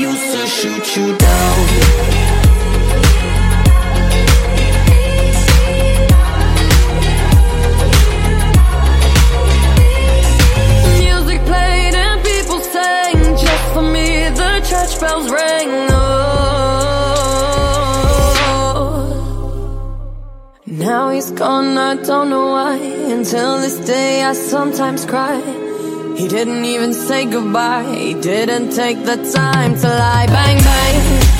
Used to shoot you down. Music played and people sang just for me. The church bells rang. Oh. Now he's gone, I don't know why. Until this day, I sometimes cry. He didn't even say goodbye. He didn't take the time to lie. Bang, bang.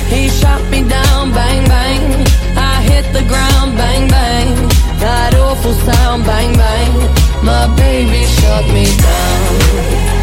He shot me down. Bang, bang. I hit the ground. Bang, bang. That awful sound. Bang, bang. My baby shut me down.